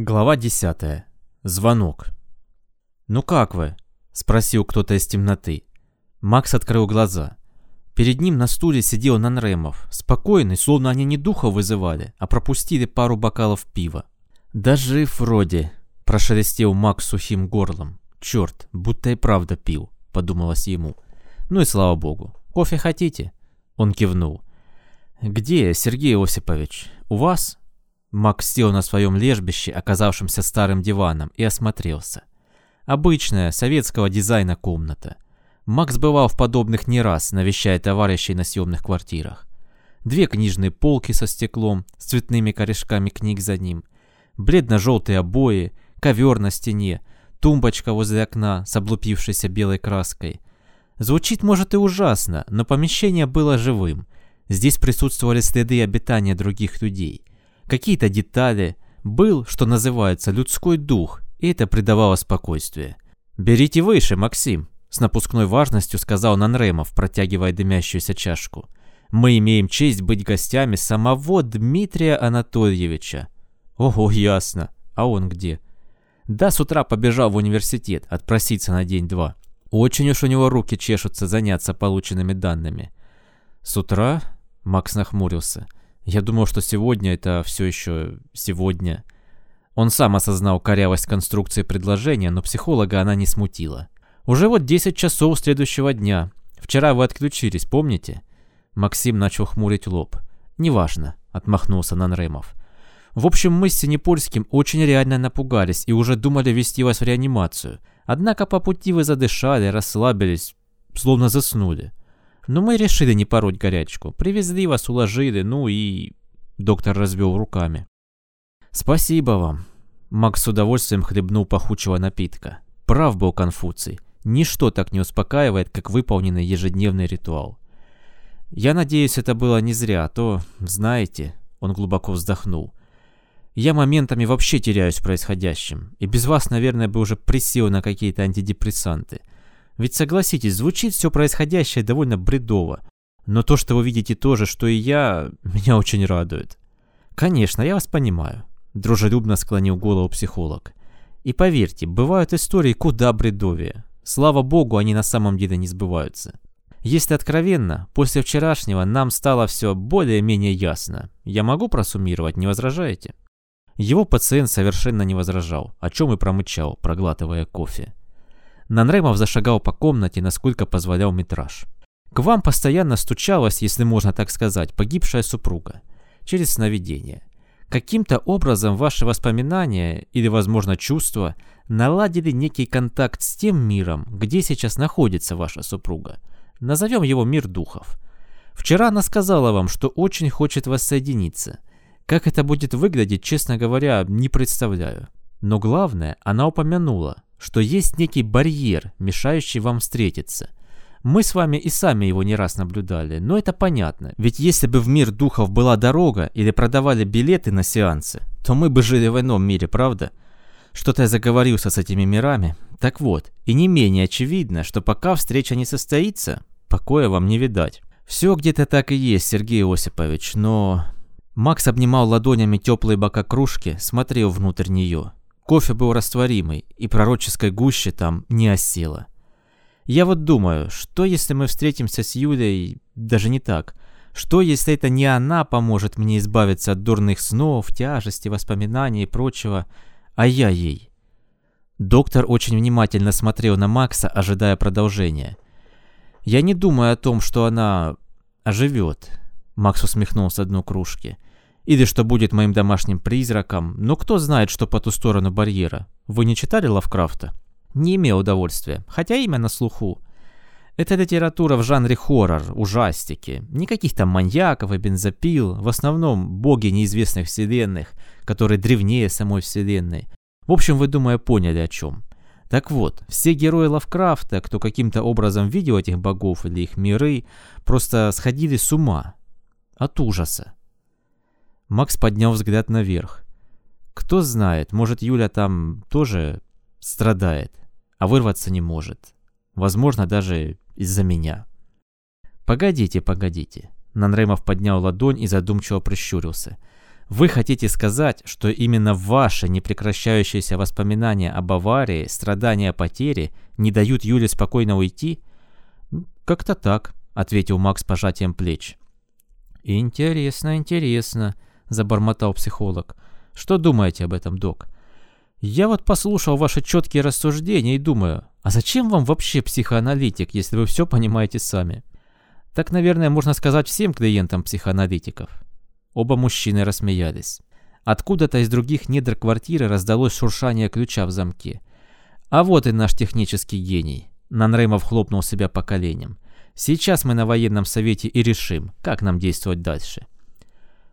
Глава 10. Звонок. «Ну как вы?» — спросил кто-то из темноты. Макс открыл глаза. Перед ним на стуле сидел Нанремов, спокойный, словно они не духа вызывали, а пропустили пару бокалов пива. «Да жив вроде», — прошелестел Макс сухим горлом. «Черт, будто и правда пил», — подумалось ему. «Ну и слава богу. Кофе хотите?» Он кивнул. «Где, Сергей Осипович? У вас?» Макс сел на своем лежбище, оказавшемся старым диваном, и осмотрелся. Обычная, советского дизайна комната. Макс бывал в подобных не раз, навещая товарищей на съемных квартирах. Две книжные полки со стеклом, с цветными корешками книг за ним, бледно-желтые обои, ковер на стене, тумбочка возле окна с облупившейся белой краской. Звучит, может, и ужасно, но помещение было живым. Здесь присутствовали следы обитания других людей какие-то детали. Был, что называется, людской дух, и это придавало спокойствие. «Берите выше, Максим», — с напускной важностью сказал Нанремов, протягивая дымящуюся чашку. «Мы имеем честь быть гостями самого Дмитрия Анатольевича». «Ого, ясно. А он где?» «Да, с утра побежал в университет, отпроситься на день-два. Очень уж у него руки чешутся заняться полученными данными». «С утра?» — Макс нахмурился. Я думал, что сегодня это все еще сегодня. Он сам осознал корявость конструкции предложения, но психолога она не смутила. Уже вот 10 часов следующего дня. Вчера вы отключились, помните? Максим начал хмурить лоб. «Неважно», — отмахнулся Нанремов. «В общем, мы с Синепольским очень реально напугались и уже думали вести вас в реанимацию. Однако по пути вы задышали, расслабились, словно заснули. Но мы решили не пороть горячку. Привезли вас, уложили, ну и... Доктор развел руками. Спасибо вам. Макс с удовольствием хлебнул пахучего напитка. Прав был Конфуций. Ничто так не успокаивает, как выполненный ежедневный ритуал. Я надеюсь, это было не зря, а то, знаете, он глубоко вздохнул. Я моментами вообще теряюсь в происходящем, и без вас, наверное, бы уже присел на какие-то антидепрессанты. Ведь согласитесь, звучит все происходящее довольно бредово. Но то, что вы видите то же, что и я, меня очень радует. Конечно, я вас понимаю. Дружелюбно склонил голову психолог. И поверьте, бывают истории куда бредовее. Слава богу, они на самом деле не сбываются. Если откровенно, после вчерашнего нам стало все более-менее ясно. Я могу просуммировать, не возражаете? Его пациент совершенно не возражал, о чем и промычал, проглатывая кофе. Нанремов зашагал по комнате, насколько позволял метраж. К вам постоянно стучалась, если можно так сказать, погибшая супруга. Через сновидение. Каким-то образом ваши воспоминания или, возможно, чувства наладили некий контакт с тем миром, где сейчас находится ваша супруга. Назовем его мир духов. Вчера она сказала вам, что очень хочет воссоединиться. Как это будет выглядеть, честно говоря, не представляю. Но главное, она упомянула, что есть некий барьер, мешающий вам встретиться. Мы с вами и сами его не раз наблюдали, но это понятно. Ведь если бы в мир духов была дорога или продавали билеты на сеансы, то мы бы жили в ином мире, правда? Что-то я заговорился с этими мирами. Так вот, и не менее очевидно, что пока встреча не состоится, покоя вам не видать. Все где-то так и есть, Сергей Осипович, но... Макс обнимал ладонями теплые бока кружки, смотрел внутрь нее. Кофе был растворимый, и пророческой гуще там не осело. Я вот думаю, что если мы встретимся с Юлей, даже не так, что если это не она поможет мне избавиться от дурных снов, тяжести, воспоминаний и прочего, а я ей? Доктор очень внимательно смотрел на Макса, ожидая продолжения. «Я не думаю о том, что она оживет», — Макс усмехнулся дну кружки. Или что будет моим домашним призраком, но кто знает, что по ту сторону барьера. Вы не читали Лавкрафта? Не имел удовольствия, хотя имя на слуху. Это литература в жанре хоррор, ужастики. Никаких там маньяков и бензопил, в основном боги неизвестных вселенных, которые древнее самой вселенной. В общем, вы, думаю, поняли о чем. Так вот, все герои Лавкрафта, кто каким-то образом видел этих богов или их миры, просто сходили с ума от ужаса. Макс поднял взгляд наверх. Кто знает, может Юля там тоже страдает, а вырваться не может. Возможно, даже из-за меня. Погодите, погодите. Нанремов поднял ладонь и задумчиво прищурился. Вы хотите сказать, что именно ваши непрекращающиеся воспоминания об аварии, страдания потери не дают Юле спокойно уйти? Как-то так, ответил Макс пожатием плеч. Интересно, интересно, забормотал психолог. Что думаете об этом, док? Я вот послушал ваши четкие рассуждения и думаю, а зачем вам вообще психоаналитик, если вы все понимаете сами? Так, наверное, можно сказать всем клиентам психоаналитиков. Оба мужчины рассмеялись. Откуда-то из других недр квартиры раздалось шуршание ключа в замке. А вот и наш технический гений. Нанреймов хлопнул себя по коленям. Сейчас мы на военном совете и решим, как нам действовать дальше.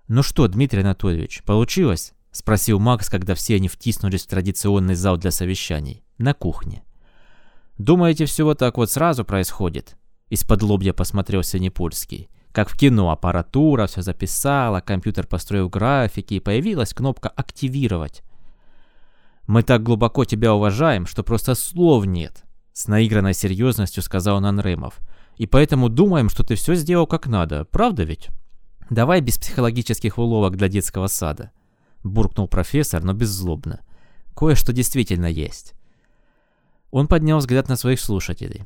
Ну что, Дмитрий Анатольевич, получилось? — спросил Макс, когда все они втиснулись в традиционный зал для совещаний. На кухне. «Думаете, все вот так вот сразу происходит?» Из-под лобья посмотрел Синепольский. Как в кино, аппаратура все записала, компьютер построил графики, и появилась кнопка «Активировать». «Мы так глубоко тебя уважаем, что просто слов нет», — с наигранной серьезностью сказал Нанремов. «И поэтому думаем, что ты все сделал как надо, правда ведь? Давай без психологических уловок для детского сада» буркнул профессор, но беззлобно. Кое-что действительно есть. Он поднял взгляд на своих слушателей.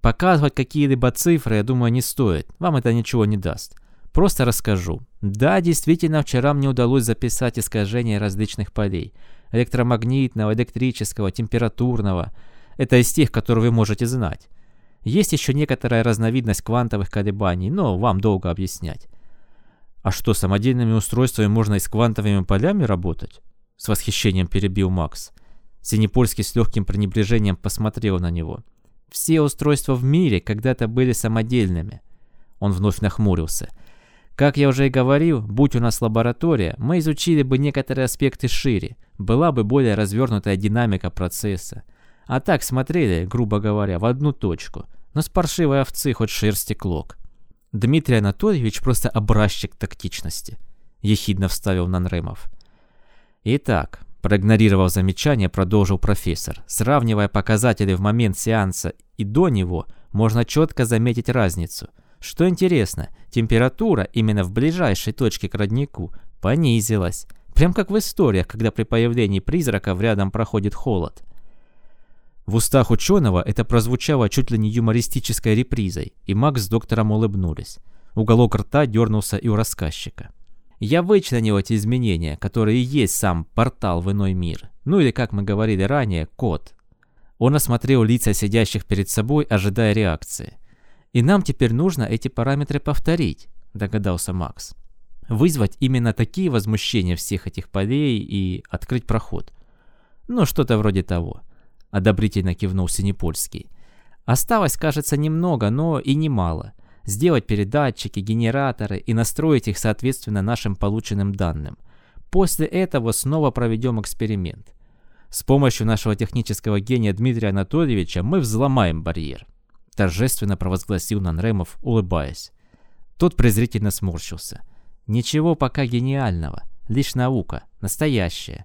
Показывать какие-либо цифры, я думаю, не стоит. Вам это ничего не даст. Просто расскажу. Да, действительно, вчера мне удалось записать искажения различных полей. Электромагнитного, электрического, температурного. Это из тех, которые вы можете знать. Есть еще некоторая разновидность квантовых колебаний, но вам долго объяснять. «А что, самодельными устройствами можно и с квантовыми полями работать?» С восхищением перебил Макс. Синепольский с легким пренебрежением посмотрел на него. «Все устройства в мире когда-то были самодельными». Он вновь нахмурился. «Как я уже и говорил, будь у нас лаборатория, мы изучили бы некоторые аспекты шире, была бы более развернутая динамика процесса. А так смотрели, грубо говоря, в одну точку, но с паршивой овцы хоть шерсти клок». Дмитрий Анатольевич просто образчик тактичности, ехидно вставил Нанремов. Итак, проигнорировав замечание, продолжил профессор. Сравнивая показатели в момент сеанса и до него, можно четко заметить разницу. Что интересно, температура именно в ближайшей точке к роднику понизилась. Прям как в историях, когда при появлении призраков рядом проходит холод. В устах ученого это прозвучало чуть ли не юмористической репризой, и Макс с доктором улыбнулись. Уголок рта дернулся и у рассказчика. Я вычленил эти изменения, которые и есть сам портал в иной мир. Ну или, как мы говорили ранее, код. Он осмотрел лица сидящих перед собой, ожидая реакции. И нам теперь нужно эти параметры повторить, догадался Макс. Вызвать именно такие возмущения всех этих полей и открыть проход. Ну, что-то вроде того одобрительно кивнул Синепольский. Осталось, кажется, немного, но и немало. Сделать передатчики, генераторы и настроить их соответственно нашим полученным данным. После этого снова проведем эксперимент. С помощью нашего технического гения Дмитрия Анатольевича мы взломаем барьер. Торжественно провозгласил Нанремов, улыбаясь. Тот презрительно сморщился. Ничего пока гениального, лишь наука, настоящая.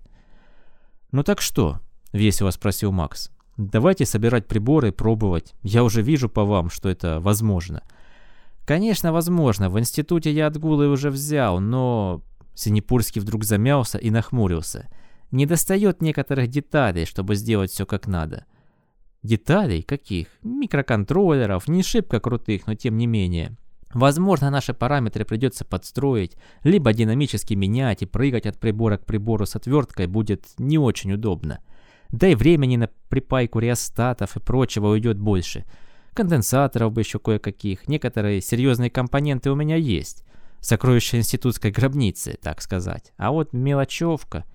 Ну так что, — весело спросил Макс. «Давайте собирать приборы, пробовать. Я уже вижу по вам, что это возможно». «Конечно, возможно. В институте я отгулы уже взял, но...» Синепурский вдруг замялся и нахмурился. «Не достает некоторых деталей, чтобы сделать все как надо». «Деталей? Каких? Микроконтроллеров, не шибко крутых, но тем не менее». Возможно, наши параметры придется подстроить, либо динамически менять и прыгать от прибора к прибору с отверткой будет не очень удобно. Да и времени на припайку реостатов и прочего уйдет больше. Конденсаторов бы еще кое-каких. Некоторые серьезные компоненты у меня есть. Сокровища институтской гробницы, так сказать. А вот мелочевка...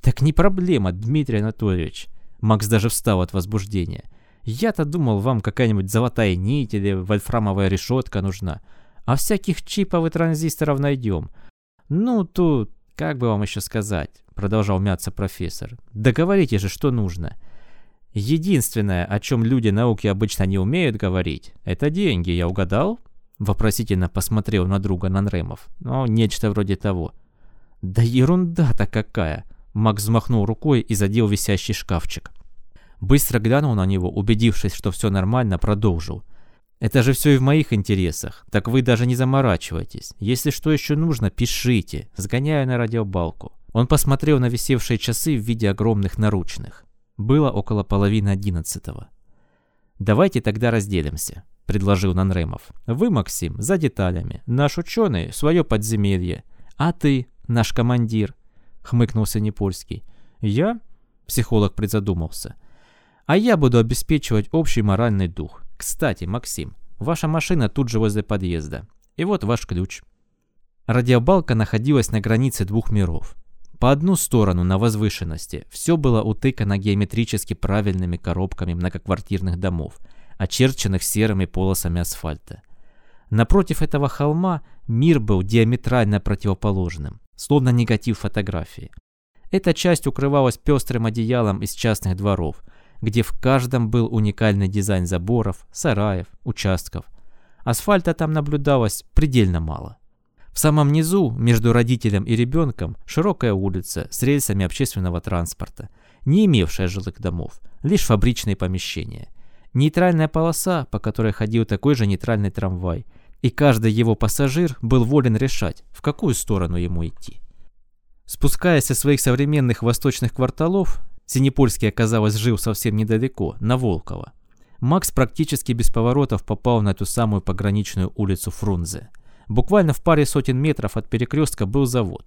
Так не проблема, Дмитрий Анатольевич. Макс даже встал от возбуждения. Я-то думал, вам какая-нибудь золотая нить или вольфрамовая решетка нужна. А всяких чипов и транзисторов найдем. Ну, тут, как бы вам еще сказать продолжал мяться профессор. Договорите же, что нужно. Единственное, о чем люди науки обычно не умеют говорить, это деньги, я угадал? Вопросительно посмотрел на друга Нанремов. Ну, нечто вроде того. Да ерунда-то какая! Макс взмахнул рукой и задел висящий шкафчик. Быстро глянул на него, убедившись, что все нормально, продолжил. Это же все и в моих интересах, так вы даже не заморачивайтесь. Если что еще нужно, пишите, сгоняю на радиобалку. Он посмотрел на висевшие часы в виде огромных наручных. Было около половины одиннадцатого. «Давайте тогда разделимся», — предложил Нанремов. «Вы, Максим, за деталями. Наш ученый — свое подземелье. А ты, наш командир», — хмыкнул Синепольский. «Я?» — психолог призадумался. «А я буду обеспечивать общий моральный дух. Кстати, Максим, ваша машина тут же возле подъезда. И вот ваш ключ». Радиобалка находилась на границе двух миров. По одну сторону, на возвышенности, все было утыкано геометрически правильными коробками многоквартирных домов, очерченных серыми полосами асфальта. Напротив этого холма мир был диаметрально противоположным, словно негатив фотографии. Эта часть укрывалась пестрым одеялом из частных дворов, где в каждом был уникальный дизайн заборов, сараев, участков. Асфальта там наблюдалось предельно мало. В самом низу, между родителем и ребенком, широкая улица с рельсами общественного транспорта, не имевшая жилых домов, лишь фабричные помещения. Нейтральная полоса, по которой ходил такой же нейтральный трамвай, и каждый его пассажир был волен решать, в какую сторону ему идти. Спускаясь со своих современных восточных кварталов, Синепольский, оказалось, жил совсем недалеко, на Волково. Макс практически без поворотов попал на эту самую пограничную улицу Фрунзе – Буквально в паре сотен метров от перекрестка был завод.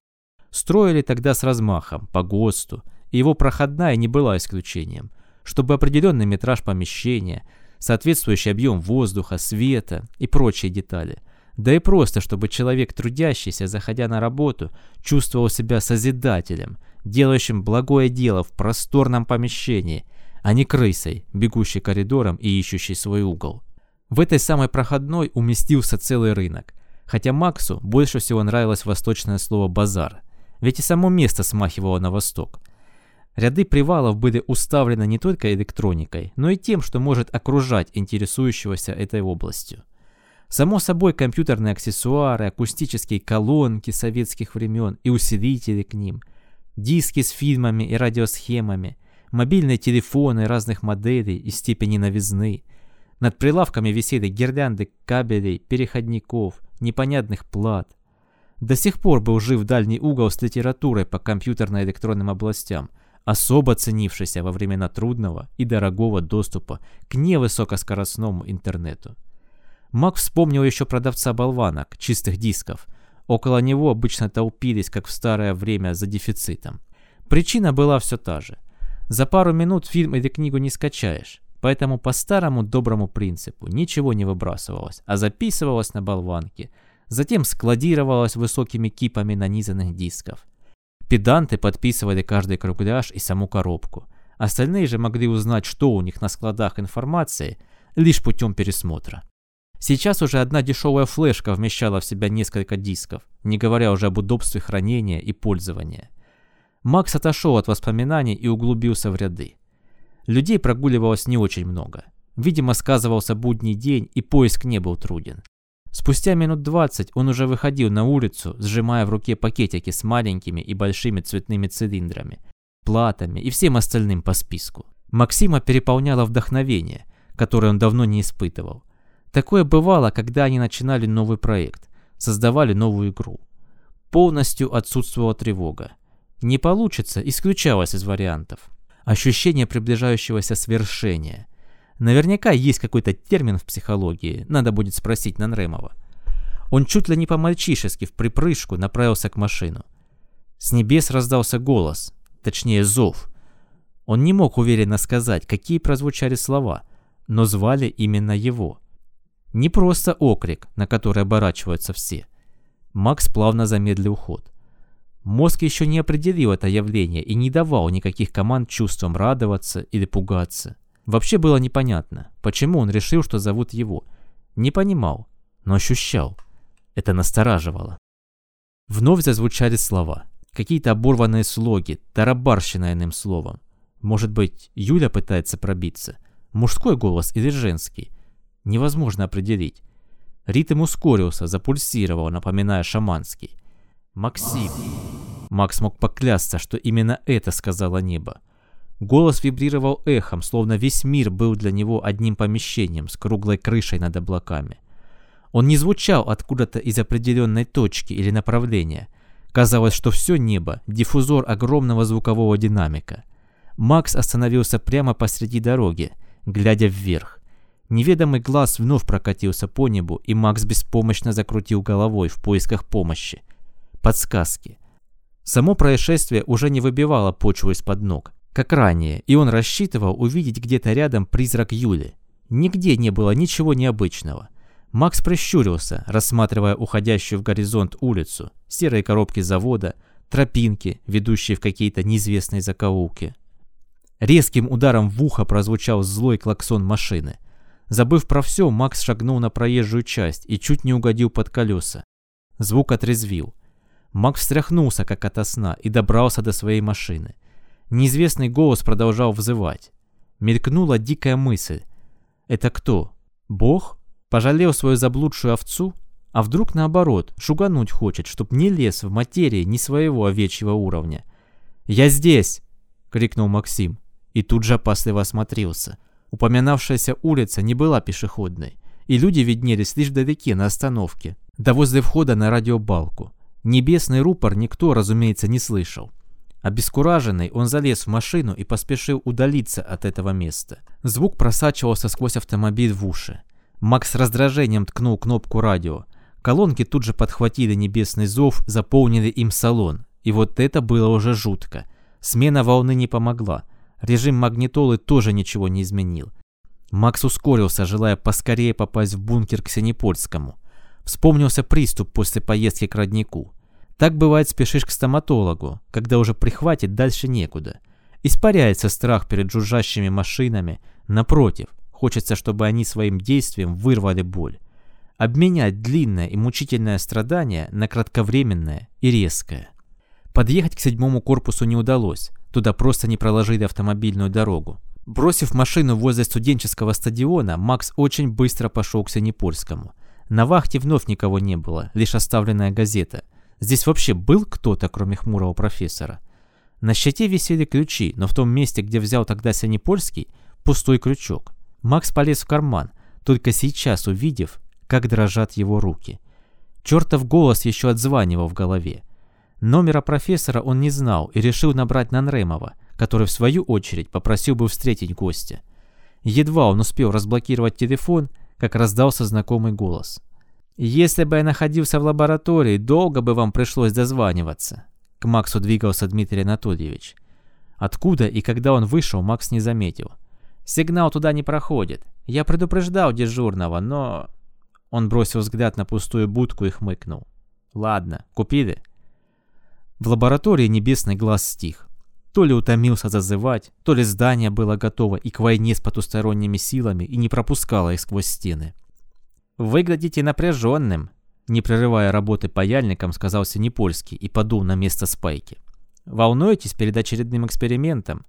Строили тогда с размахом, по ГОСТу, и его проходная не была исключением, чтобы определенный метраж помещения, соответствующий объем воздуха, света и прочие детали. Да и просто, чтобы человек, трудящийся, заходя на работу, чувствовал себя созидателем, делающим благое дело в просторном помещении, а не крысой, бегущей коридором и ищущей свой угол. В этой самой проходной уместился целый рынок – хотя Максу больше всего нравилось восточное слово «базар», ведь и само место смахивало на восток. Ряды привалов были уставлены не только электроникой, но и тем, что может окружать интересующегося этой областью. Само собой, компьютерные аксессуары, акустические колонки советских времен и усилители к ним, диски с фильмами и радиосхемами, мобильные телефоны разных моделей и степени новизны. Над прилавками висели гирлянды кабелей, переходников, непонятных плат. До сих пор был жив дальний угол с литературой по компьютерно-электронным областям, особо ценившийся во времена трудного и дорогого доступа к невысокоскоростному интернету. Мак вспомнил еще продавца болванок, чистых дисков. Около него обычно толпились, как в старое время, за дефицитом. Причина была все та же. За пару минут фильм или книгу не скачаешь, Поэтому по старому доброму принципу ничего не выбрасывалось, а записывалось на болванке, затем складировалось высокими кипами нанизанных дисков. Педанты подписывали каждый кругляш и саму коробку. Остальные же могли узнать, что у них на складах информации, лишь путем пересмотра. Сейчас уже одна дешевая флешка вмещала в себя несколько дисков, не говоря уже об удобстве хранения и пользования. Макс отошел от воспоминаний и углубился в ряды. Людей прогуливалось не очень много. Видимо, сказывался будний день, и поиск не был труден. Спустя минут двадцать он уже выходил на улицу, сжимая в руке пакетики с маленькими и большими цветными цилиндрами, платами и всем остальным по списку. Максима переполняло вдохновение, которое он давно не испытывал. Такое бывало, когда они начинали новый проект, создавали новую игру. Полностью отсутствовала тревога. Не получится, исключалось из вариантов ощущение приближающегося свершения. Наверняка есть какой-то термин в психологии, надо будет спросить Нанремова. Он чуть ли не по-мальчишески в припрыжку направился к машину. С небес раздался голос, точнее зов. Он не мог уверенно сказать, какие прозвучали слова, но звали именно его. Не просто окрик, на который оборачиваются все. Макс плавно замедлил ход. Мозг еще не определил это явление и не давал никаких команд чувствам радоваться или пугаться. Вообще было непонятно, почему он решил, что зовут его. Не понимал, но ощущал. Это настораживало. Вновь зазвучали слова. Какие-то оборванные слоги, тарабарщина иным словом. Может быть, Юля пытается пробиться? Мужской голос или женский? Невозможно определить. Ритм ускорился, запульсировал, напоминая шаманский. «Максим!» Макс мог поклясться, что именно это сказала небо. Голос вибрировал эхом, словно весь мир был для него одним помещением с круглой крышей над облаками. Он не звучал откуда-то из определенной точки или направления. Казалось, что все небо – диффузор огромного звукового динамика. Макс остановился прямо посреди дороги, глядя вверх. Неведомый глаз вновь прокатился по небу, и Макс беспомощно закрутил головой в поисках помощи. Подсказки. Само происшествие уже не выбивало почву из-под ног как ранее, и он рассчитывал увидеть где-то рядом призрак Юли. Нигде не было ничего необычного. Макс прищурился, рассматривая уходящую в горизонт улицу, серые коробки завода, тропинки, ведущие в какие-то неизвестные закоулки. Резким ударом в ухо прозвучал злой клаксон машины. Забыв про все, Макс шагнул на проезжую часть и чуть не угодил под колеса. Звук отрезвил. Макс встряхнулся, как ото сна, и добрался до своей машины. Неизвестный голос продолжал взывать. Мелькнула дикая мысль. Это кто? Бог? Пожалел свою заблудшую овцу? А вдруг наоборот, шугануть хочет, чтоб не лез в материи ни своего овечьего уровня? «Я здесь!» — крикнул Максим. И тут же опасливо осмотрелся. Упоминавшаяся улица не была пешеходной, и люди виднелись лишь вдалеке на остановке, да возле входа на радиобалку. Небесный рупор никто, разумеется, не слышал. Обескураженный, он залез в машину и поспешил удалиться от этого места. Звук просачивался сквозь автомобиль в уши. Макс с раздражением ткнул кнопку радио. Колонки тут же подхватили небесный зов, заполнили им салон. И вот это было уже жутко. Смена волны не помогла. Режим магнитолы тоже ничего не изменил. Макс ускорился, желая поскорее попасть в бункер к Синепольскому. Вспомнился приступ после поездки к роднику. Так бывает спешишь к стоматологу, когда уже прихватит дальше некуда. Испаряется страх перед жужжащими машинами. Напротив, хочется, чтобы они своим действием вырвали боль. Обменять длинное и мучительное страдание на кратковременное и резкое. Подъехать к седьмому корпусу не удалось, туда просто не проложили автомобильную дорогу. Бросив машину возле студенческого стадиона, Макс очень быстро пошел к Синепольскому. На вахте вновь никого не было, лишь оставленная газета – Здесь вообще был кто-то, кроме хмурого профессора? На щите висели ключи, но в том месте, где взял тогда Синепольский, пустой крючок. Макс полез в карман, только сейчас увидев, как дрожат его руки. Чертов голос еще отзванивал в голове. Номера профессора он не знал и решил набрать Нанремова, который в свою очередь попросил бы встретить гостя. Едва он успел разблокировать телефон, как раздался знакомый голос. «Если бы я находился в лаборатории, долго бы вам пришлось дозваниваться». К Максу двигался Дмитрий Анатольевич. Откуда и когда он вышел, Макс не заметил. «Сигнал туда не проходит. Я предупреждал дежурного, но...» Он бросил взгляд на пустую будку и хмыкнул. «Ладно, купили?» В лаборатории небесный глаз стих. То ли утомился зазывать, то ли здание было готово и к войне с потусторонними силами и не пропускало их сквозь стены. «Выглядите напряженным», — не прерывая работы паяльником, сказал Синепольский и подул на место спайки. «Волнуетесь перед очередным экспериментом?»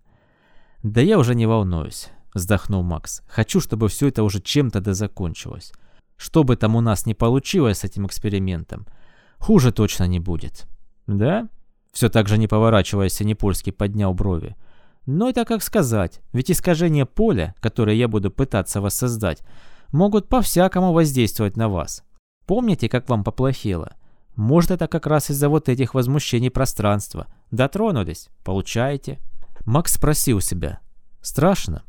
«Да я уже не волнуюсь», — вздохнул Макс. «Хочу, чтобы все это уже чем-то да закончилось. Что бы там у нас не получилось с этим экспериментом, хуже точно не будет». «Да?» Все так же не поворачиваясь, Синепольский поднял брови. «Но это как сказать, ведь искажение поля, которое я буду пытаться воссоздать, могут по-всякому воздействовать на вас. Помните, как вам поплохело? Может, это как раз из-за вот этих возмущений пространства. Дотронулись? Получаете? Макс спросил себя. Страшно?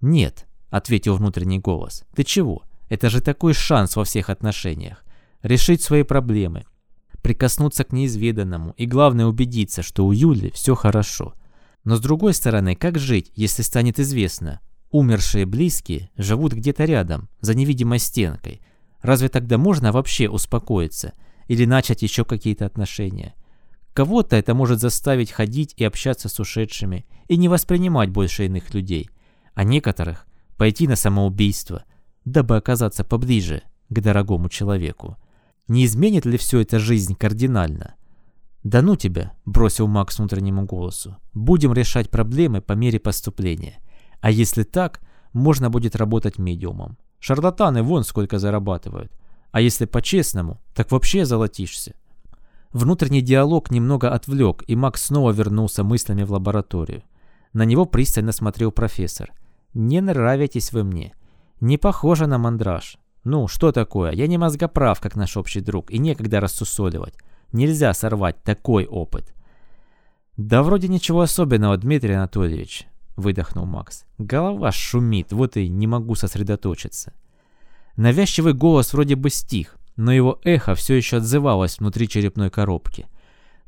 Нет, ответил внутренний голос. Ты чего? Это же такой шанс во всех отношениях. Решить свои проблемы. Прикоснуться к неизведанному. И главное убедиться, что у Юли все хорошо. Но с другой стороны, как жить, если станет известно, Умершие близкие живут где-то рядом, за невидимой стенкой. Разве тогда можно вообще успокоиться или начать еще какие-то отношения? Кого-то это может заставить ходить и общаться с ушедшими и не воспринимать больше иных людей, а некоторых пойти на самоубийство, дабы оказаться поближе к дорогому человеку. Не изменит ли все это жизнь кардинально? «Да ну тебя!» – бросил Макс внутреннему голосу. «Будем решать проблемы по мере поступления. А если так, можно будет работать медиумом. Шарлатаны вон сколько зарабатывают. А если по-честному, так вообще золотишься. Внутренний диалог немного отвлек, и Макс снова вернулся мыслями в лабораторию. На него пристально смотрел профессор. «Не нравитесь вы мне. Не похоже на мандраж. Ну, что такое? Я не мозгоправ, как наш общий друг, и некогда рассусоливать. Нельзя сорвать такой опыт». «Да вроде ничего особенного, Дмитрий Анатольевич», — выдохнул Макс. «Голова шумит, вот и не могу сосредоточиться». Навязчивый голос вроде бы стих, но его эхо все еще отзывалось внутри черепной коробки.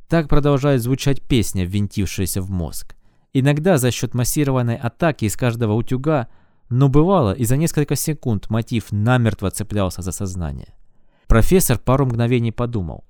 Так продолжает звучать песня, ввинтившаяся в мозг. Иногда за счет массированной атаки из каждого утюга, но бывало и за несколько секунд мотив намертво цеплялся за сознание. Профессор пару мгновений подумал.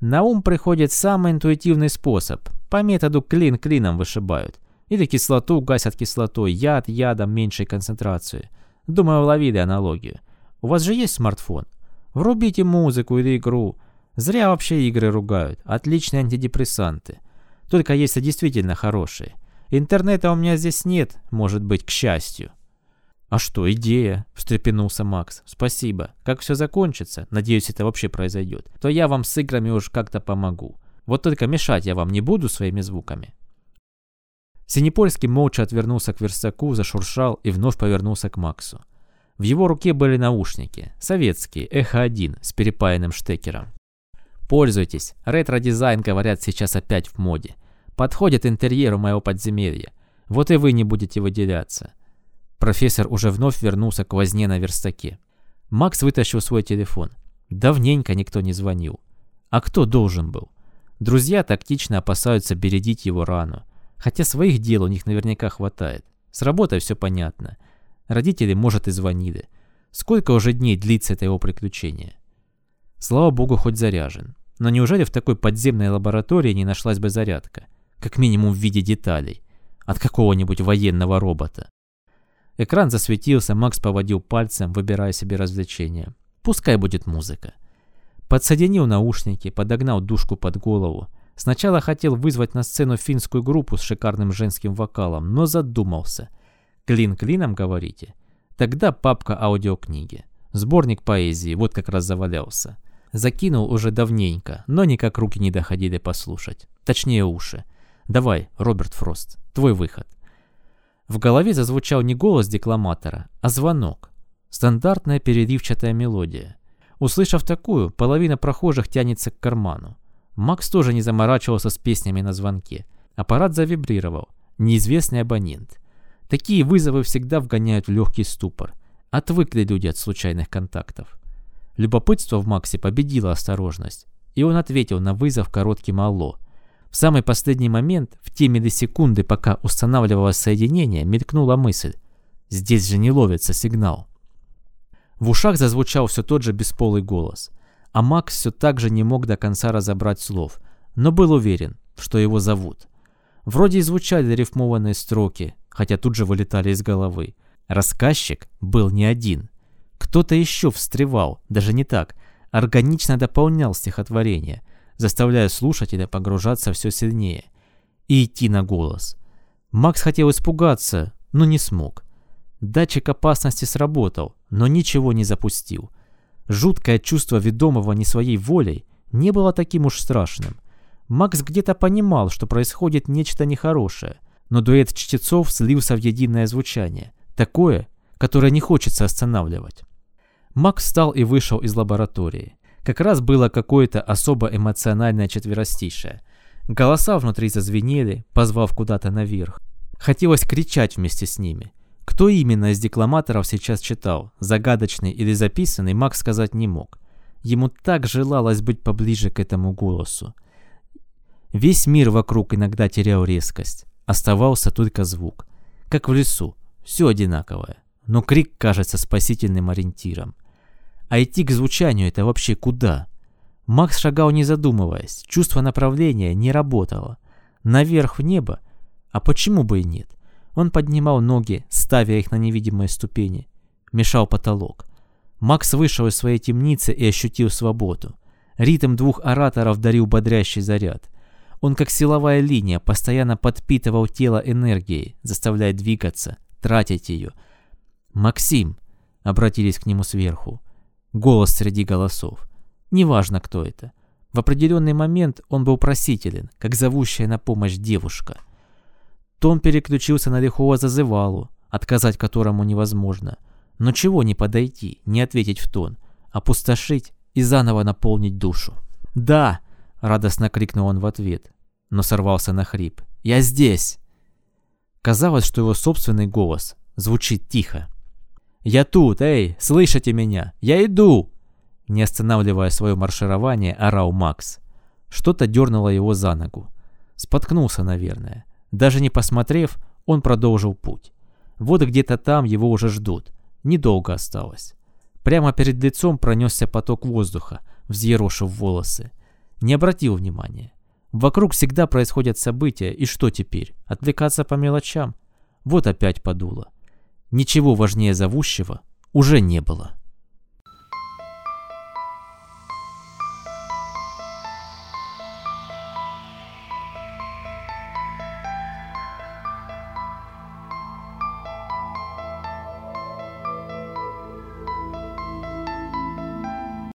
На ум приходит самый интуитивный способ. По методу клин клином вышибают. Или кислоту гасят кислотой, яд ядом меньшей концентрации. Думаю, ловили аналогию. У вас же есть смартфон? Врубите музыку или игру. Зря вообще игры ругают. Отличные антидепрессанты. Только если действительно хорошие. Интернета у меня здесь нет, может быть, к счастью. «А что, идея?» – встрепенулся Макс. «Спасибо. Как все закончится, надеюсь, это вообще произойдет, то я вам с играми уж как-то помогу. Вот только мешать я вам не буду своими звуками». Синепольский молча отвернулся к верстаку, зашуршал и вновь повернулся к Максу. В его руке были наушники, советские, Эхо-1 с перепаянным штекером. Пользуйтесь, ретро-дизайн, говорят, сейчас опять в моде. Подходит интерьеру моего подземелья. Вот и вы не будете выделяться. Профессор уже вновь вернулся к возне на верстаке. Макс вытащил свой телефон. Давненько никто не звонил. А кто должен был? Друзья тактично опасаются бередить его рану. Хотя своих дел у них наверняка хватает. С работой все понятно. Родители, может, и звонили. Сколько уже дней длится это его приключение? Слава богу, хоть заряжен. Но неужели в такой подземной лаборатории не нашлась бы зарядка? Как минимум в виде деталей. От какого-нибудь военного робота. Экран засветился, Макс поводил пальцем, выбирая себе развлечение. Пускай будет музыка. Подсоединил наушники, подогнал душку под голову. Сначала хотел вызвать на сцену финскую группу с шикарным женским вокалом, но задумался – Клин клином, говорите? Тогда папка аудиокниги. Сборник поэзии, вот как раз завалялся. Закинул уже давненько, но никак руки не доходили послушать. Точнее уши. Давай, Роберт Фрост, твой выход. В голове зазвучал не голос декламатора, а звонок. Стандартная переливчатая мелодия. Услышав такую, половина прохожих тянется к карману. Макс тоже не заморачивался с песнями на звонке. Аппарат завибрировал. Неизвестный абонент. Такие вызовы всегда вгоняют в легкий ступор. Отвыкли люди от случайных контактов. Любопытство в Максе победило осторожность, и он ответил на вызов коротким «Алло». В самый последний момент, в те миллисекунды, пока устанавливалось соединение, мелькнула мысль. Здесь же не ловится сигнал. В ушах зазвучал все тот же бесполый голос, а Макс все так же не мог до конца разобрать слов, но был уверен, что его зовут. Вроде и звучали рифмованные строки, хотя тут же вылетали из головы. Рассказчик был не один. Кто-то еще встревал, даже не так, органично дополнял стихотворение, заставляя слушателя погружаться все сильнее и идти на голос. Макс хотел испугаться, но не смог. Датчик опасности сработал, но ничего не запустил. Жуткое чувство ведомого не своей волей не было таким уж страшным. Макс где-то понимал, что происходит нечто нехорошее – но дуэт чтецов слился в единое звучание, такое, которое не хочется останавливать. Макс встал и вышел из лаборатории. Как раз было какое-то особо эмоциональное четверостишее. Голоса внутри зазвенели, позвав куда-то наверх. Хотелось кричать вместе с ними. Кто именно из декламаторов сейчас читал, загадочный или записанный, Макс сказать не мог. Ему так желалось быть поближе к этому голосу. Весь мир вокруг иногда терял резкость. Оставался только звук. Как в лесу, все одинаковое. Но крик кажется спасительным ориентиром. А идти к звучанию это вообще куда? Макс шагал не задумываясь, чувство направления не работало. Наверх в небо? А почему бы и нет? Он поднимал ноги, ставя их на невидимые ступени. Мешал потолок. Макс вышел из своей темницы и ощутил свободу. Ритм двух ораторов дарил бодрящий заряд. Он как силовая линия постоянно подпитывал тело энергией, заставляя двигаться, тратить ее. «Максим!» — обратились к нему сверху. Голос среди голосов. Неважно, кто это. В определенный момент он был просителен, как зовущая на помощь девушка. Том переключился на лихого зазывалу, отказать которому невозможно. Но чего не подойти, не ответить в тон, опустошить и заново наполнить душу. «Да!» — радостно крикнул он в ответ, но сорвался на хрип. «Я здесь!» Казалось, что его собственный голос звучит тихо. «Я тут, эй, слышите меня? Я иду!» Не останавливая свое марширование, орал Макс. Что-то дернуло его за ногу. Споткнулся, наверное. Даже не посмотрев, он продолжил путь. Вот где-то там его уже ждут. Недолго осталось. Прямо перед лицом пронесся поток воздуха, взъерошив волосы. Не обратил внимания. Вокруг всегда происходят события, и что теперь? Отвлекаться по мелочам? Вот опять подуло. Ничего важнее зовущего уже не было.